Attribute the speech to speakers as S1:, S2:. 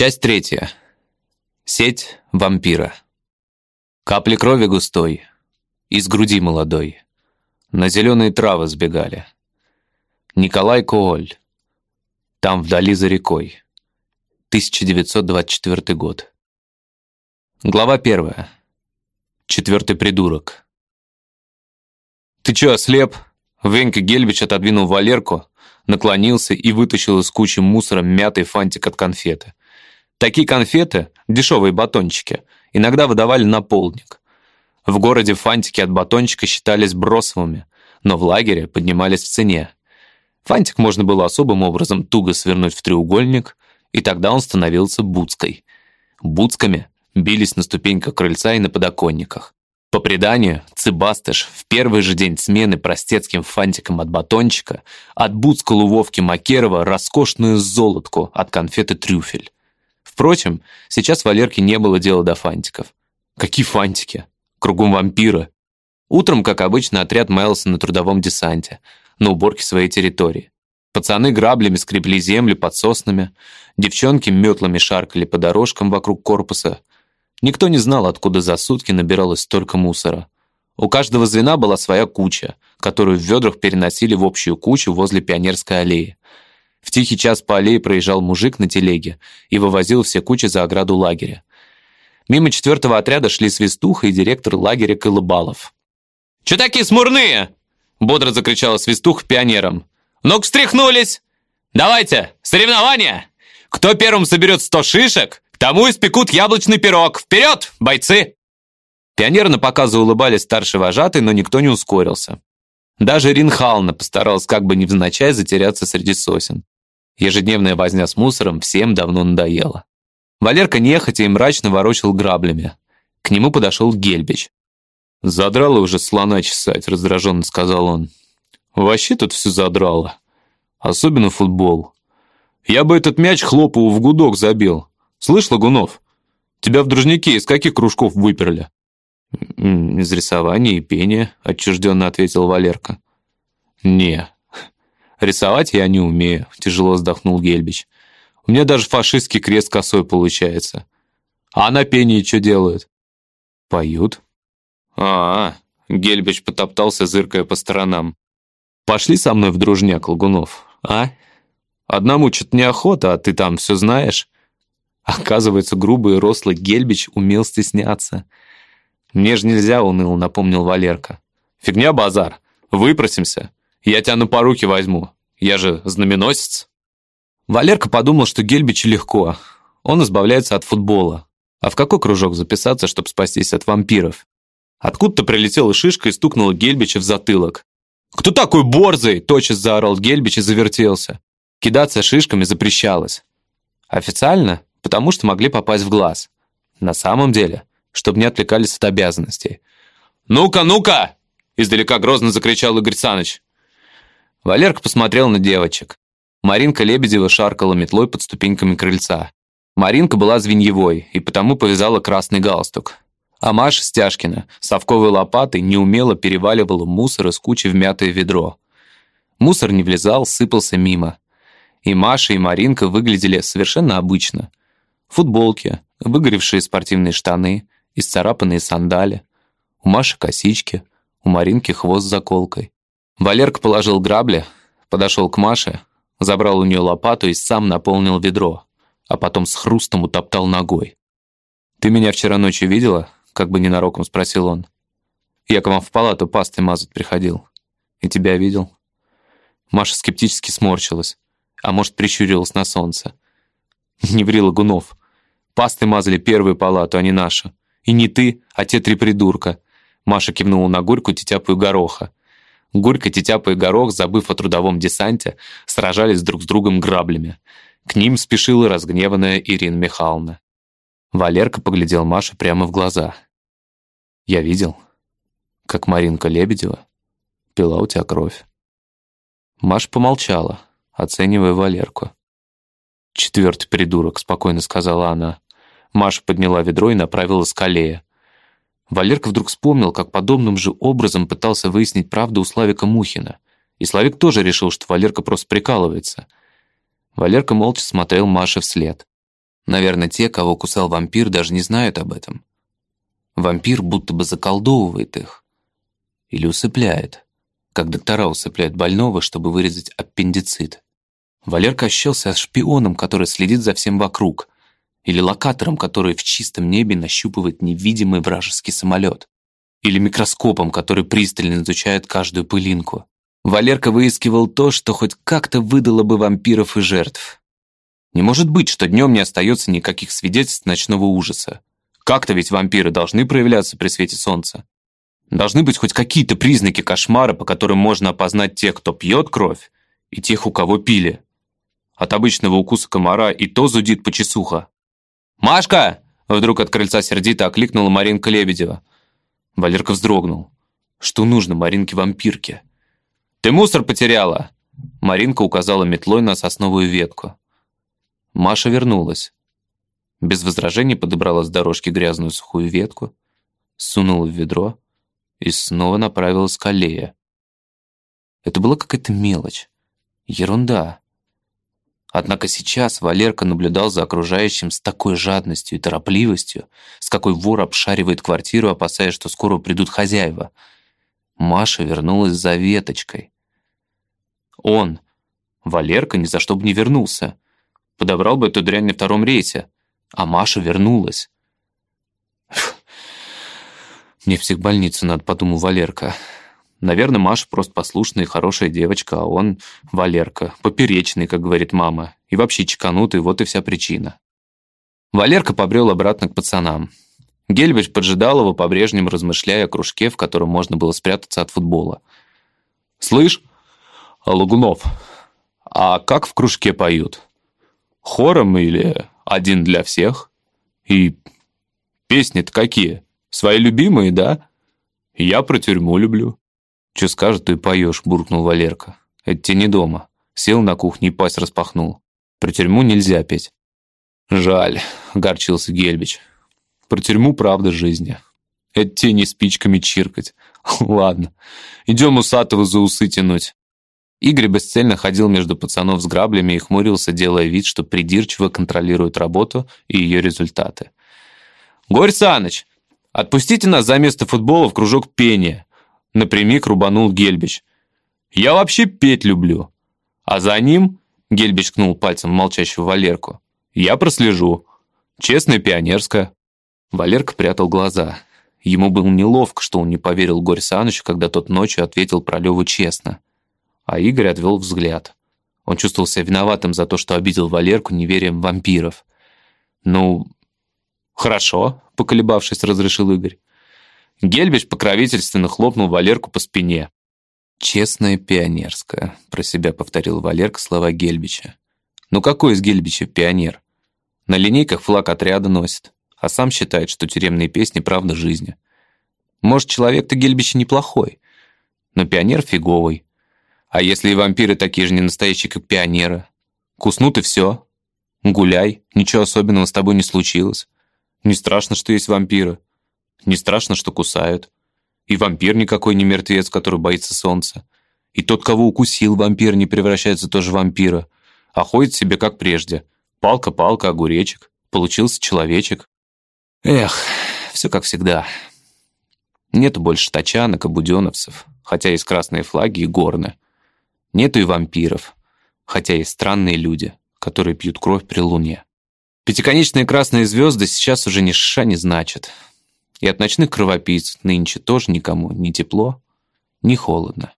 S1: Часть третья. Сеть вампира. Капли крови густой, из груди молодой. На зеленые травы сбегали. Николай Кооль. Там вдали за рекой. 1924 год. Глава первая. Четвертый придурок. «Ты чё, ослеп?» Венька Гельбич отодвинул Валерку, наклонился и вытащил из кучи мусора мятый фантик от конфеты. Такие конфеты, дешевые батончики, иногда выдавали на полдник. В городе фантики от батончика считались бросовыми, но в лагере поднимались в цене. Фантик можно было особым образом туго свернуть в треугольник, и тогда он становился буцкой. Буцками бились на ступеньках крыльца и на подоконниках. По преданию, Цыбастыш в первый же день смены простецким фантиком от батончика отбуцкал у Вовки Макерова роскошную золотку от конфеты «Трюфель». Впрочем, сейчас Валерке не было дела до фантиков. Какие фантики? Кругом вампиры. Утром, как обычно, отряд маялся на трудовом десанте, на уборке своей территории. Пацаны граблями скребли землю под соснами, девчонки метлами шаркали по дорожкам вокруг корпуса, Никто не знал, откуда за сутки набиралось столько мусора. У каждого звена была своя куча, которую в ведрах переносили в общую кучу возле Пионерской аллеи. В тихий час по аллее проезжал мужик на телеге и вывозил все кучи за ограду лагеря. Мимо четвертого отряда шли Свистуха и директор лагеря Колыбалов. «Чё такие смурные?» — бодро закричала Свистуха пионерам. «Ну-ка, встряхнулись! Давайте, соревнования! Кто первым соберет сто шишек, Тому испекут яблочный пирог! Вперед, бойцы!» Пионеры на показы улыбались старший вожатый, но никто не ускорился. Даже Ринхална постаралась как бы невзначай затеряться среди сосен. Ежедневная возня с мусором всем давно надоела. Валерка нехотя и мрачно ворочал граблями. К нему подошел Гельбич. «Задрало уже слона чесать», — раздраженно сказал он. «Вообще тут все задрало. Особенно футбол. Я бы этот мяч Хлопову в гудок забил. Слышь, Лагунов, тебя в дружнике из каких кружков выперли?» «Из рисования и пения», — отчужденно ответил Валерка. «Не, рисовать я не умею», — тяжело вздохнул Гельбич. «У меня даже фашистский крест косой получается. А на пении что делают?» «Поют». «А, -а Гельбич потоптался, зыркая по сторонам. «Пошли со мной в дружняк, Лагунов, а? Одному что-то неохота, а ты там все знаешь». Оказывается, грубый и рослый Гельбич умел стесняться. «Мне же нельзя», — уныл, напомнил Валерка. «Фигня базар. Выпросимся. Я тебя на поруки возьму. Я же знаменосец». Валерка подумал, что Гельбичу легко. Он избавляется от футбола. А в какой кружок записаться, чтобы спастись от вампиров? Откуда-то прилетела шишка и стукнула Гельбича в затылок. «Кто такой борзый?» – тотчас заорал Гельбич и завертелся. Кидаться шишками запрещалось. Официально потому что могли попасть в глаз. На самом деле, чтобы не отвлекались от обязанностей. «Ну-ка, ну-ка!» – издалека грозно закричал Игорь Саныч. Валерка посмотрел на девочек. Маринка Лебедева шаркала метлой под ступеньками крыльца. Маринка была звеньевой и потому повязала красный галстук. А Маша Стяжкина совковой лопатой неумело переваливала мусор из кучи в мятое ведро. Мусор не влезал, сыпался мимо. И Маша, и Маринка выглядели совершенно обычно футболки, выгоревшие спортивные штаны, исцарапанные сандали. У Маши косички, у Маринки хвост с заколкой. Валерка положил грабли, подошел к Маше, забрал у нее лопату и сам наполнил ведро, а потом с хрустом утоптал ногой. «Ты меня вчера ночью видела?» — как бы ненароком спросил он. «Я к вам в палату пастой мазать приходил. И тебя видел?» Маша скептически сморщилась, а может, прищурилась на солнце. «Не ври, Лагунов. Пасты мазали первую палату, а не нашу. И не ты, а те три придурка. Маша кивнула на Гурьку, Тетяпу и Гороха. Гурька, Тетяпа и Горох, забыв о трудовом десанте, сражались друг с другом граблями. К ним спешила разгневанная Ирина Михайловна. Валерка поглядел Маше прямо в глаза. «Я видел, как Маринка Лебедева пила у тебя кровь». Маша помолчала, оценивая Валерку. «Четвертый придурок», — спокойно сказала она. Маша подняла ведро и направилась к аллее. Валерка вдруг вспомнил, как подобным же образом пытался выяснить правду у Славика Мухина. И Славик тоже решил, что Валерка просто прикалывается. Валерка молча смотрел Маше вслед. Наверное, те, кого кусал вампир, даже не знают об этом. Вампир будто бы заколдовывает их. Или усыпляет, как доктора усыпляют больного, чтобы вырезать аппендицит. Валерка ощущался шпионом, который следит за всем вокруг, или локатором, который в чистом небе нащупывает невидимый вражеский самолет, или микроскопом, который пристально изучает каждую пылинку. Валерка выискивал то, что хоть как-то выдало бы вампиров и жертв. Не может быть, что днем не остается никаких свидетельств ночного ужаса. Как-то ведь вампиры должны проявляться при свете солнца. Должны быть хоть какие-то признаки кошмара, по которым можно опознать тех, кто пьет кровь, и тех, у кого пили. От обычного укуса комара и то зудит почесуха. «Машка!» — вдруг от крыльца сердито окликнула Маринка Лебедева. Валерка вздрогнул. Что нужно Маринке-вампирке? «Ты мусор потеряла!» Маринка указала метлой на сосновую ветку. Маша вернулась. Без возражений подобрала с дорожки грязную сухую ветку, сунула в ведро и снова направилась к аллее. Это была какая-то мелочь. Ерунда. Однако сейчас Валерка наблюдал за окружающим с такой жадностью и торопливостью, с какой вор обшаривает квартиру, опасаясь, что скоро придут хозяева. Маша вернулась за веточкой. Он, Валерка, ни за что бы не вернулся. Подобрал бы эту дрянь на втором рейсе. А Маша вернулась. «Мне в психбольницу надо», — подумал Валерка. Наверное, Маша просто послушная и хорошая девочка, а он, Валерка, поперечный, как говорит мама, и вообще чеканутый, вот и вся причина. Валерка побрел обратно к пацанам. Гельбич поджидал его, по-прежнему размышляя о кружке, в котором можно было спрятаться от футбола. «Слышь, Лагунов, а как в кружке поют? Хором или один для всех? И песни-то какие? Свои любимые, да? Я про тюрьму люблю». «Че скажет, то и поешь», — буркнул Валерка. «Это тебе не дома». Сел на кухне и пасть распахнул. «Про тюрьму нельзя петь». «Жаль», — горчился Гельбич. «Про тюрьму правда жизни. Это тебе не спичками чиркать. Ладно, идем Усатого за усы тянуть». Игорь бесцельно ходил между пацанов с граблями и хмурился, делая вид, что придирчиво контролирует работу и ее результаты. «Горь Саныч, отпустите нас за место футбола в кружок пения. Напрямик рубанул Гельбич. «Я вообще петь люблю». А за ним, Гельбич кнул пальцем молчащего Валерку, «я прослежу. Честная пионерская». Валерка прятал глаза. Ему было неловко, что он не поверил Горь Санычу, когда тот ночью ответил про Леву честно. А Игорь отвел взгляд. Он чувствовал себя виноватым за то, что обидел Валерку неверием вампиров. «Ну, хорошо», — поколебавшись, разрешил Игорь. Гельбич покровительственно хлопнул Валерку по спине. «Честная пионерская», — про себя повторил Валерка слова Гельбича. «Ну какой из Гельбича пионер? На линейках флаг отряда носит, а сам считает, что тюремные песни — правда жизни. Может, человек-то Гельбича неплохой, но пионер фиговый. А если и вампиры такие же не настоящие, как пионеры? Куснут и все. Гуляй, ничего особенного с тобой не случилось. Не страшно, что есть вампиры. Не страшно, что кусают. И вампир никакой не мертвец, который боится солнца. И тот, кого укусил вампир, не превращается тоже в вампира, а ходит себе как прежде. Палка-палка, огуречек. Получился человечек. Эх, все как всегда. Нету больше тачанок и буденовцев, хотя есть красные флаги и горны. Нету и вампиров, хотя есть странные люди, которые пьют кровь при луне. Пятиконечные красные звезды сейчас уже ни ша не значат. И от ночных кровопийц нынче тоже никому ни тепло, ни холодно.